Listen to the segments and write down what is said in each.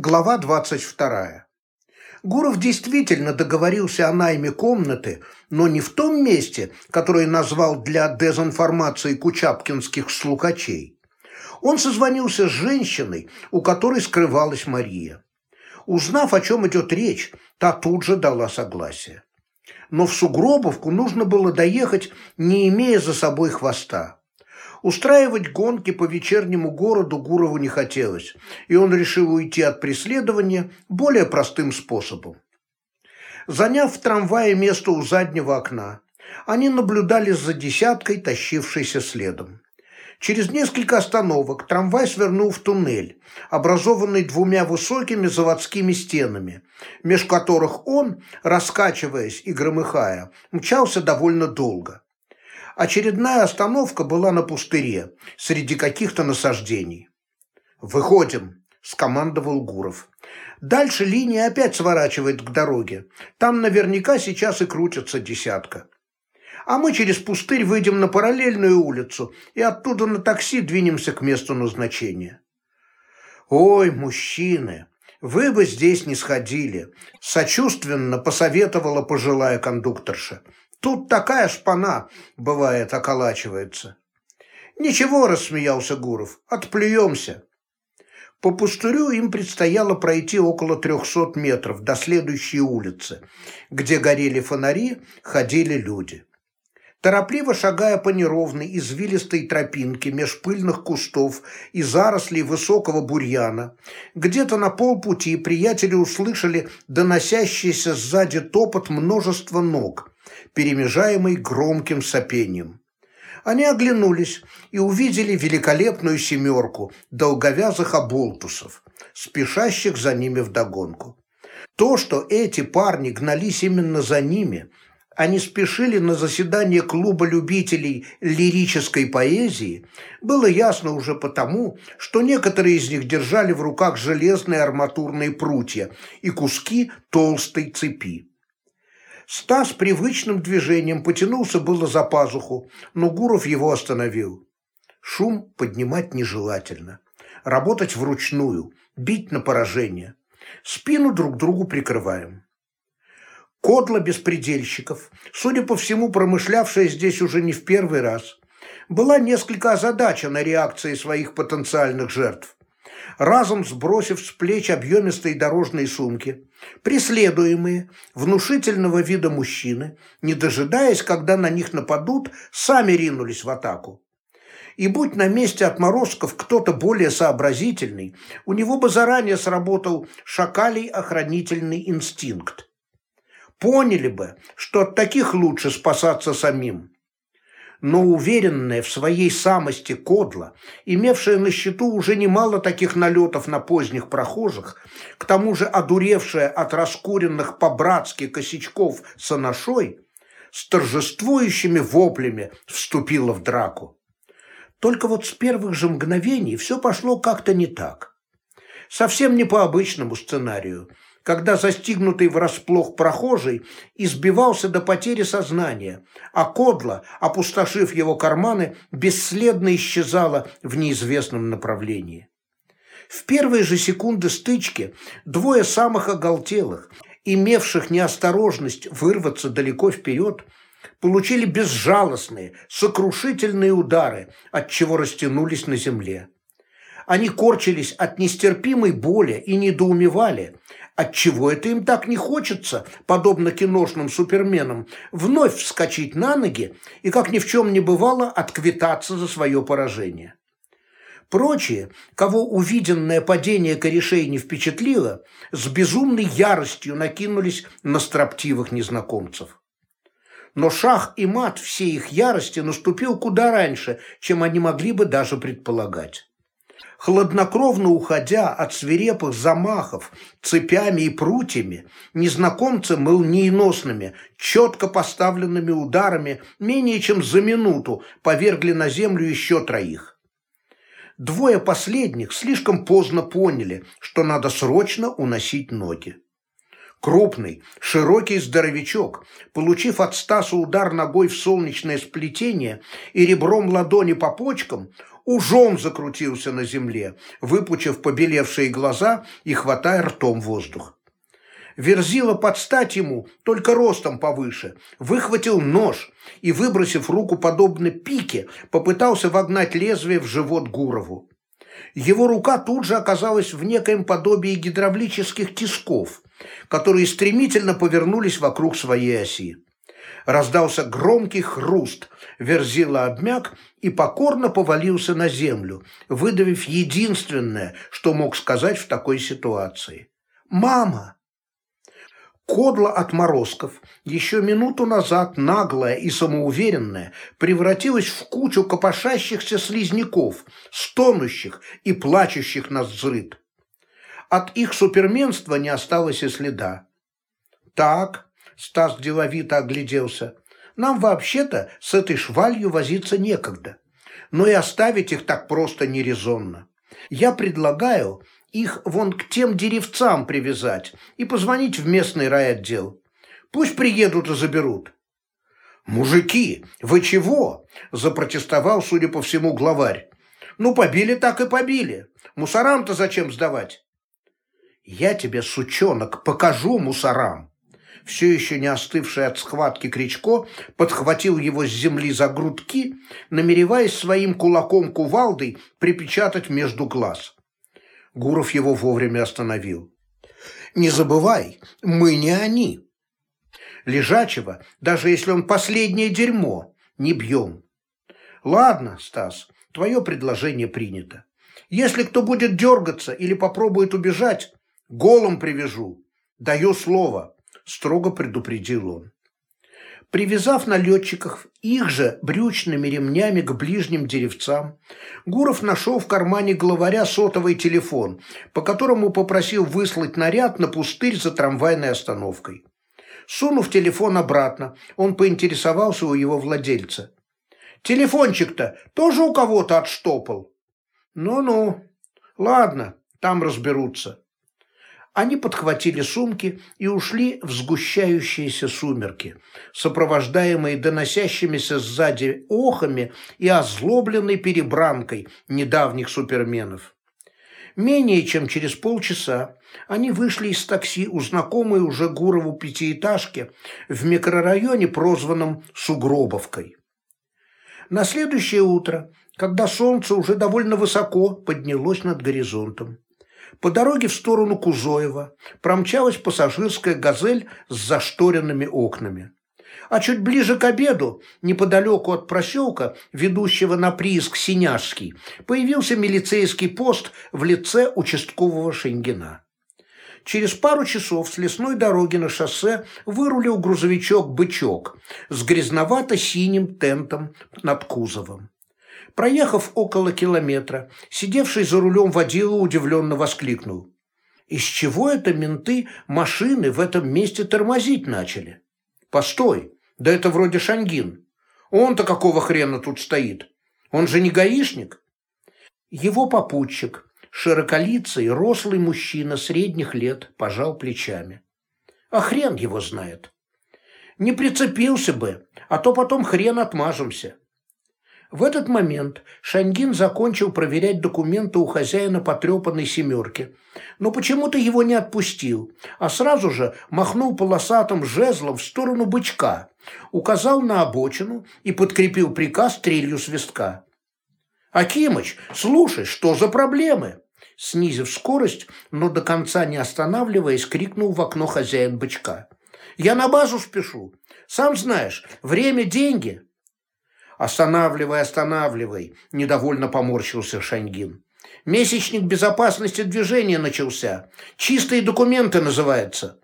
Глава 22. Гуров действительно договорился о найме комнаты, но не в том месте, которое назвал для дезинформации кучапкинских слухачей. Он созвонился с женщиной, у которой скрывалась Мария. Узнав, о чем идет речь, та тут же дала согласие. Но в Сугробовку нужно было доехать, не имея за собой хвоста. Устраивать гонки по вечернему городу Гурову не хотелось, и он решил уйти от преследования более простым способом. Заняв в трамвае место у заднего окна, они наблюдали за десяткой, тащившейся следом. Через несколько остановок трамвай свернул в туннель, образованный двумя высокими заводскими стенами, меж которых он, раскачиваясь и громыхая, мчался довольно долго. Очередная остановка была на пустыре, среди каких-то насаждений. «Выходим», – скомандовал Гуров. «Дальше линия опять сворачивает к дороге. Там наверняка сейчас и крутится десятка. А мы через пустырь выйдем на параллельную улицу и оттуда на такси двинемся к месту назначения». «Ой, мужчины, вы бы здесь не сходили», – сочувственно посоветовала пожилая кондукторша. Тут такая шпана, бывает, околачивается. Ничего, рассмеялся Гуров, отплюемся. По пустырю им предстояло пройти около трехсот метров до следующей улицы, где горели фонари, ходили люди. Торопливо шагая по неровной, извилистой тропинке меж пыльных кустов и зарослей высокого бурьяна, где-то на полпути приятели услышали доносящийся сзади топот множества ног – перемежаемый громким сопением. Они оглянулись и увидели великолепную семерку долговязых оболтусов, спешащих за ними вдогонку. То, что эти парни гнались именно за ними, они спешили на заседание клуба любителей лирической поэзии, было ясно уже потому, что некоторые из них держали в руках железные арматурные прутья и куски толстой цепи. Стас привычным движением потянулся было за пазуху, но Гуров его остановил. Шум поднимать нежелательно. Работать вручную, бить на поражение. Спину друг другу прикрываем. Кодла беспредельщиков, судя по всему, промышлявшая здесь уже не в первый раз, была несколько озадачена реакцией своих потенциальных жертв разом сбросив с плеч объемистые дорожные сумки. Преследуемые, внушительного вида мужчины, не дожидаясь, когда на них нападут, сами ринулись в атаку. И будь на месте отморозков кто-то более сообразительный, у него бы заранее сработал шакалий охранительный инстинкт. Поняли бы, что от таких лучше спасаться самим но уверенная в своей самости Кодла, имевшая на счету уже немало таких налетов на поздних прохожих, к тому же одуревшая от раскуренных по-братски косячков с анашой, с торжествующими воплями вступила в драку. Только вот с первых же мгновений все пошло как-то не так. Совсем не по обычному сценарию – когда застигнутый врасплох прохожий избивался до потери сознания, а кодла, опустошив его карманы, бесследно исчезала в неизвестном направлении. В первые же секунды стычки двое самых оголтелых, имевших неосторожность вырваться далеко вперед, получили безжалостные, сокрушительные удары, от чего растянулись на земле. Они корчились от нестерпимой боли и недоумевали, Отчего это им так не хочется, подобно киношным суперменам, вновь вскочить на ноги и, как ни в чем не бывало, отквитаться за свое поражение? Прочие, кого увиденное падение корешей не впечатлило, с безумной яростью накинулись на строптивых незнакомцев. Но шах и мат всей их ярости наступил куда раньше, чем они могли бы даже предполагать хладнокровно уходя от свирепых замахов цепями и прутьями, незнакомцы молниеносными, четко поставленными ударами менее чем за минуту повергли на землю еще троих. Двое последних слишком поздно поняли, что надо срочно уносить ноги. Крупный, широкий здоровячок, получив от Стаса удар ногой в солнечное сплетение и ребром ладони по почкам, ужом закрутился на земле, выпучив побелевшие глаза и хватая ртом воздух. Верзила под стать ему, только ростом повыше, выхватил нож и, выбросив руку подобно пике, попытался вогнать лезвие в живот Гурову. Его рука тут же оказалась в некоем подобии гидравлических тисков, которые стремительно повернулись вокруг своей оси. Раздался громкий хруст, Верзила обмяк и покорно повалился на землю, выдавив единственное, что мог сказать в такой ситуации. «Мама!» Кодла отморозков, еще минуту назад наглая и самоуверенная, превратилась в кучу копошащихся слизняков, стонущих и плачущих на взрыд. От их суперменства не осталось и следа. «Так», — Стас деловито огляделся, — «нам вообще-то с этой швалью возиться некогда, но и оставить их так просто нерезонно. Я предлагаю их вон к тем деревцам привязать и позвонить в местный райотдел. Пусть приедут и заберут. «Мужики, вы чего?» – запротестовал, судя по всему, главарь. «Ну, побили так и побили. Мусорам-то зачем сдавать?» «Я тебе, сучонок, покажу мусорам!» Все еще не остывший от схватки Кричко подхватил его с земли за грудки, намереваясь своим кулаком-кувалдой припечатать между глаз. Гуров его вовремя остановил. «Не забывай, мы не они. Лежачего, даже если он последнее дерьмо, не бьем. Ладно, Стас, твое предложение принято. Если кто будет дергаться или попробует убежать, голым привяжу. Даю слово», – строго предупредил он. Привязав налетчиков их же брючными ремнями к ближним деревцам, Гуров нашел в кармане главаря сотовый телефон, по которому попросил выслать наряд на пустырь за трамвайной остановкой. Сунув телефон обратно, он поинтересовался у его владельца. «Телефончик-то тоже у кого-то отштопал?» «Ну-ну, ладно, там разберутся». Они подхватили сумки и ушли в сгущающиеся сумерки, сопровождаемые доносящимися сзади охами и озлобленной перебранкой недавних суперменов. Менее чем через полчаса они вышли из такси у знакомой уже Гурову пятиэтажки в микрорайоне, прозванном Сугробовкой. На следующее утро, когда солнце уже довольно высоко поднялось над горизонтом, по дороге в сторону Кузоева промчалась пассажирская «Газель» с зашторенными окнами. А чуть ближе к обеду, неподалеку от проселка, ведущего на прииск Синяжский, появился милицейский пост в лице участкового Шенгина. Через пару часов с лесной дороги на шоссе вырулил грузовичок «Бычок» с грязновато-синим тентом над кузовом. Проехав около километра, сидевший за рулем водила удивленно воскликнул. «Из чего это менты машины в этом месте тормозить начали? Постой, да это вроде Шангин. Он-то какого хрена тут стоит? Он же не гаишник?» Его попутчик, широколицый, рослый мужчина средних лет, пожал плечами. «А хрен его знает. Не прицепился бы, а то потом хрен отмажемся». В этот момент Шангин закончил проверять документы у хозяина потрепанной «семерки», но почему-то его не отпустил, а сразу же махнул полосатым жезлом в сторону бычка, указал на обочину и подкрепил приказ трелью свистка. «Акимыч, слушай, что за проблемы?» Снизив скорость, но до конца не останавливаясь, крикнул в окно хозяин бычка. «Я на базу спешу. Сам знаешь, время – деньги». «Останавливай, останавливай!» – недовольно поморщился Шаньгин. «Месячник безопасности движения начался. Чистые документы называется.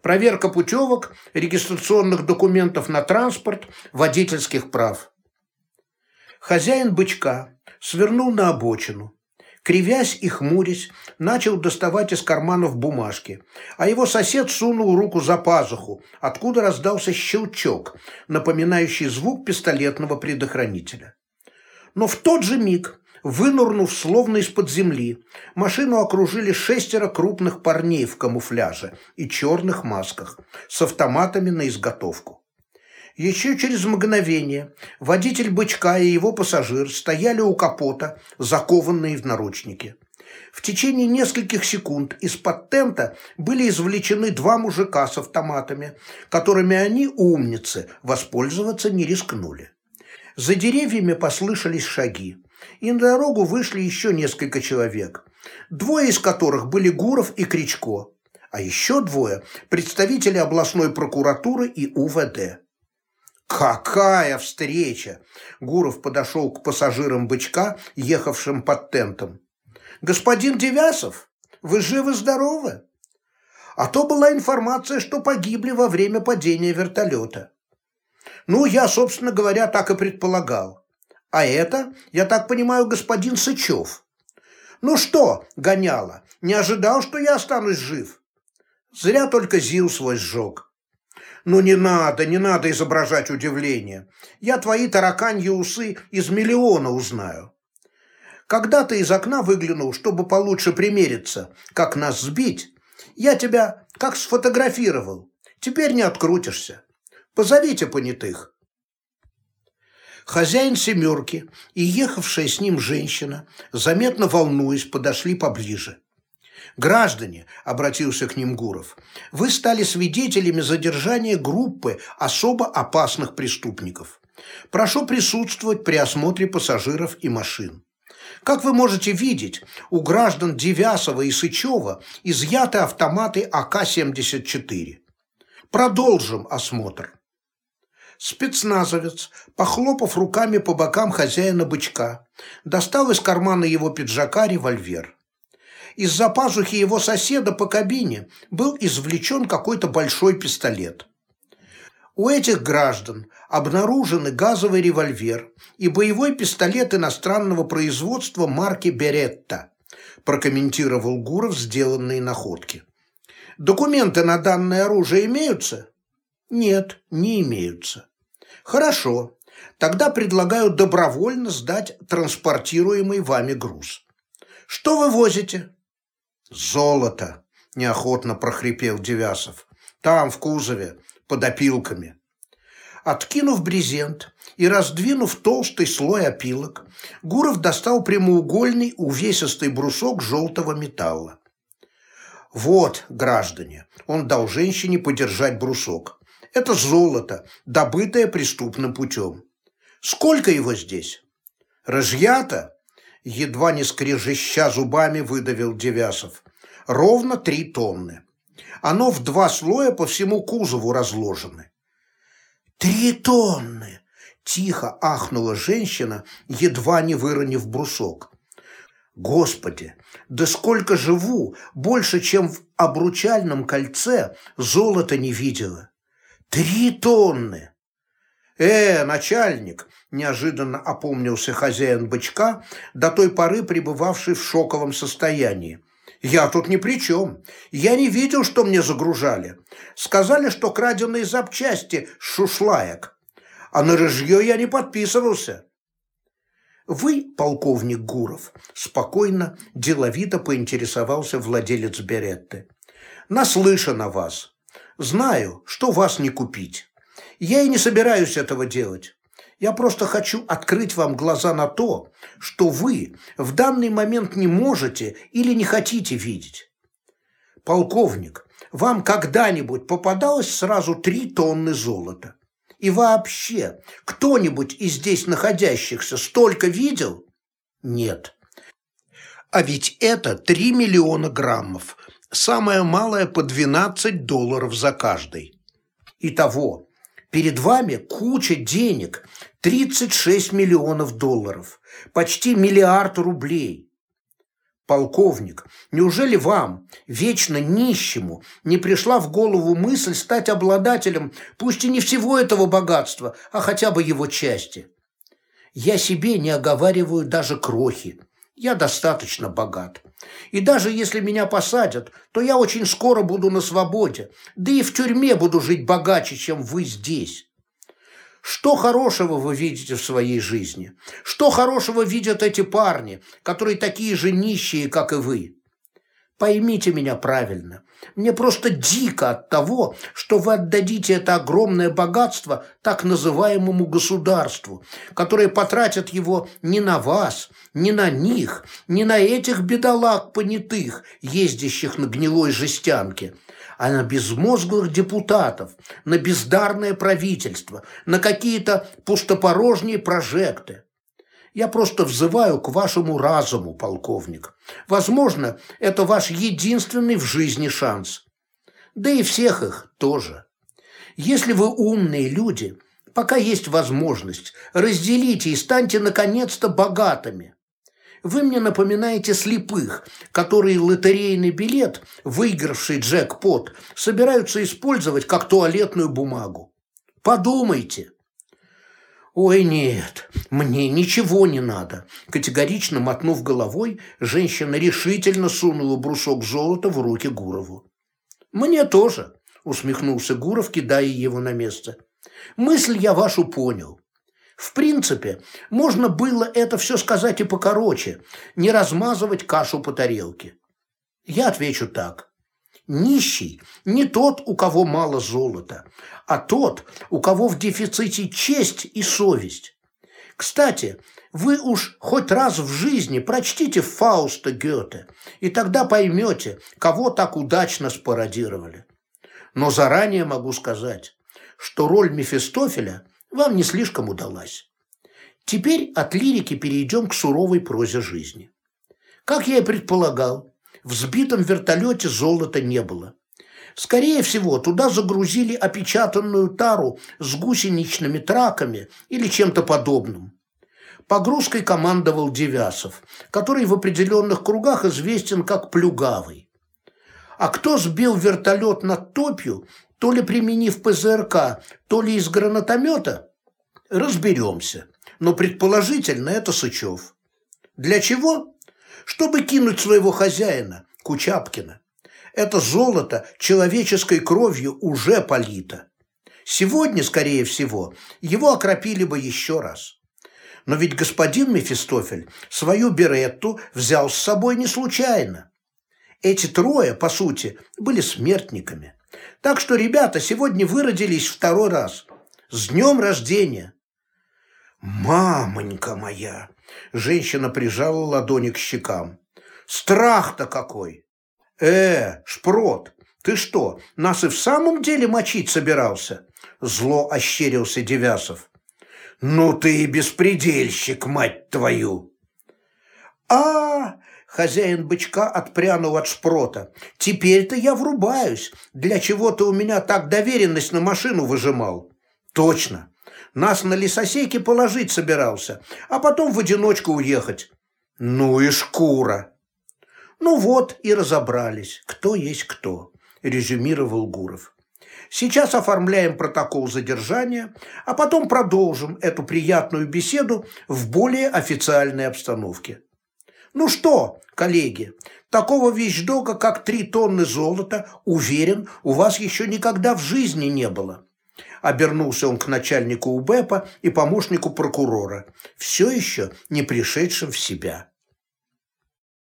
Проверка путевок, регистрационных документов на транспорт, водительских прав». Хозяин бычка свернул на обочину, кривясь и хмурясь, начал доставать из карманов бумажки, а его сосед сунул руку за пазуху, откуда раздался щелчок, напоминающий звук пистолетного предохранителя. Но в тот же миг Вынурнув словно из-под земли, машину окружили шестеро крупных парней в камуфляже и черных масках с автоматами на изготовку. Еще через мгновение водитель бычка и его пассажир стояли у капота, закованные в наручники. В течение нескольких секунд из-под тента были извлечены два мужика с автоматами, которыми они, умницы, воспользоваться не рискнули. За деревьями послышались шаги, и на дорогу вышли еще несколько человек, двое из которых были Гуров и Кричко, а еще двое – представители областной прокуратуры и УВД. Какая встреча! Гуров подошел к пассажирам бычка, ехавшим под тентом. Господин Девясов, вы живы-здоровы? А то была информация, что погибли во время падения вертолета. Ну, я, собственно говоря, так и предполагал. А это, я так понимаю, господин Сычев. Ну что, гоняла, не ожидал, что я останусь жив? Зря только ЗИЛ свой сжег. «Ну не надо, не надо изображать удивление. Я твои тараканьи усы из миллиона узнаю». Когда ты из окна выглянул, чтобы получше примериться, как нас сбить, я тебя как сфотографировал. Теперь не открутишься. Позовите понятых». Хозяин «семерки» и ехавшая с ним женщина, заметно волнуясь, подошли поближе. «Граждане», – обратился к ним Гуров, – «вы стали свидетелями задержания группы особо опасных преступников. Прошу присутствовать при осмотре пассажиров и машин. Как вы можете видеть, у граждан Девясова и Сычева изъяты автоматы АК-74. Продолжим осмотр». Спецназовец, похлопав руками по бокам хозяина бычка, достал из кармана его пиджака револьвер. Из-за пазухи его соседа по кабине был извлечен какой-то большой пистолет. У этих граждан обнаружены газовый револьвер и боевой пистолет иностранного производства марки «Беретта», прокомментировал Гуров сделанные находки. Документы на данное оружие имеются? Нет, не имеются. Хорошо, тогда предлагаю добровольно сдать транспортируемый вами груз. Что вы возите? «Золото!» – неохотно прохрипел Девясов. «Там, в кузове, под опилками». Откинув брезент и раздвинув толстый слой опилок, Гуров достал прямоугольный увесистый брусок желтого металла. «Вот, граждане!» – он дал женщине подержать брусок. «Это золото, добытое преступным путем. Сколько его здесь?» «Разъято?» Едва не скрежеща зубами выдавил Девясов. Ровно три тонны. Оно в два слоя по всему кузову разложены. «Три тонны!» – тихо ахнула женщина, едва не выронив брусок. «Господи, да сколько живу, больше, чем в обручальном кольце, золота не видела! Три тонны!» «Э, начальник!» – неожиданно опомнился хозяин бычка, до той поры пребывавший в шоковом состоянии. «Я тут ни при чем. Я не видел, что мне загружали. Сказали, что краденые запчасти шушлаек. А на рыжье я не подписывался». «Вы, полковник Гуров», – спокойно, деловито поинтересовался владелец Беретты. «Наслышан о вас. Знаю, что вас не купить». Я и не собираюсь этого делать. Я просто хочу открыть вам глаза на то, что вы в данный момент не можете или не хотите видеть. Полковник, вам когда-нибудь попадалось сразу три тонны золота? И вообще, кто-нибудь из здесь находящихся столько видел? Нет. А ведь это 3 миллиона граммов, самое малое по 12 долларов за каждый. Итого Перед вами куча денег, 36 миллионов долларов, почти миллиард рублей. Полковник, неужели вам, вечно нищему, не пришла в голову мысль стать обладателем, пусть и не всего этого богатства, а хотя бы его части? Я себе не оговариваю даже крохи. Я достаточно богат. И даже если меня посадят, то я очень скоро буду на свободе, да и в тюрьме буду жить богаче, чем вы здесь. Что хорошего вы видите в своей жизни? Что хорошего видят эти парни, которые такие же нищие, как и вы? Поймите меня правильно. Мне просто дико от того, что вы отдадите это огромное богатство так называемому государству, которое потратит его не на вас, не на них, не на этих бедолаг понятых, ездящих на гнилой жестянке, а на безмозглых депутатов, на бездарное правительство, на какие-то пустопорожние прожекты. Я просто взываю к вашему разуму, полковник. Возможно, это ваш единственный в жизни шанс. Да и всех их тоже. Если вы умные люди, пока есть возможность, разделите и станьте наконец-то богатыми. Вы мне напоминаете слепых, которые лотерейный билет, выигравший джекпот, собираются использовать как туалетную бумагу. Подумайте. «Ой, нет, мне ничего не надо!» Категорично мотнув головой, женщина решительно сунула брусок золота в руки Гурову. «Мне тоже!» – усмехнулся Гуров, кидая его на место. «Мысль я вашу понял. В принципе, можно было это все сказать и покороче, не размазывать кашу по тарелке. Я отвечу так. Нищий не тот, у кого мало золота, а тот, у кого в дефиците честь и совесть. Кстати, вы уж хоть раз в жизни прочтите Фауста Гёте, и тогда поймете, кого так удачно спародировали. Но заранее могу сказать, что роль Мефистофеля вам не слишком удалась. Теперь от лирики перейдем к суровой прозе жизни. Как я и предполагал, в сбитом вертолете золота не было. Скорее всего, туда загрузили опечатанную тару с гусеничными траками или чем-то подобным. Погрузкой командовал Девясов, который в определенных кругах известен как Плюгавый. А кто сбил вертолет над топью, то ли применив ПЗРК, то ли из гранатомета, разберемся. Но предположительно это Сычев. Для чего? Чтобы кинуть своего хозяина, Кучапкина. Это золото человеческой кровью уже полито. Сегодня, скорее всего, его окропили бы еще раз. Но ведь господин Мефистофель свою беретту взял с собой не случайно. Эти трое, по сути, были смертниками. Так что ребята сегодня выродились второй раз. С днем рождения! «Мамонька моя!» Женщина прижала ладони к щекам. «Страх-то какой!» «Э, Шпрот, ты что, нас и в самом деле мочить собирался?» Зло ощерился Девясов. «Ну ты и беспредельщик, мать твою!» а Хозяин бычка отпрянул от шпрота. «Теперь-то я врубаюсь. Для чего ты у меня так доверенность на машину выжимал?» «Точно. Нас на лесосеке положить собирался, а потом в одиночку уехать. Ну и шкура. Ну вот и разобрались, кто есть кто, резюмировал Гуров. Сейчас оформляем протокол задержания, а потом продолжим эту приятную беседу в более официальной обстановке. Ну что, коллеги, такого вещдока, как три тонны золота, уверен, у вас еще никогда в жизни не было. Обернулся он к начальнику УБЭПа и помощнику прокурора, все еще не пришедшим в себя.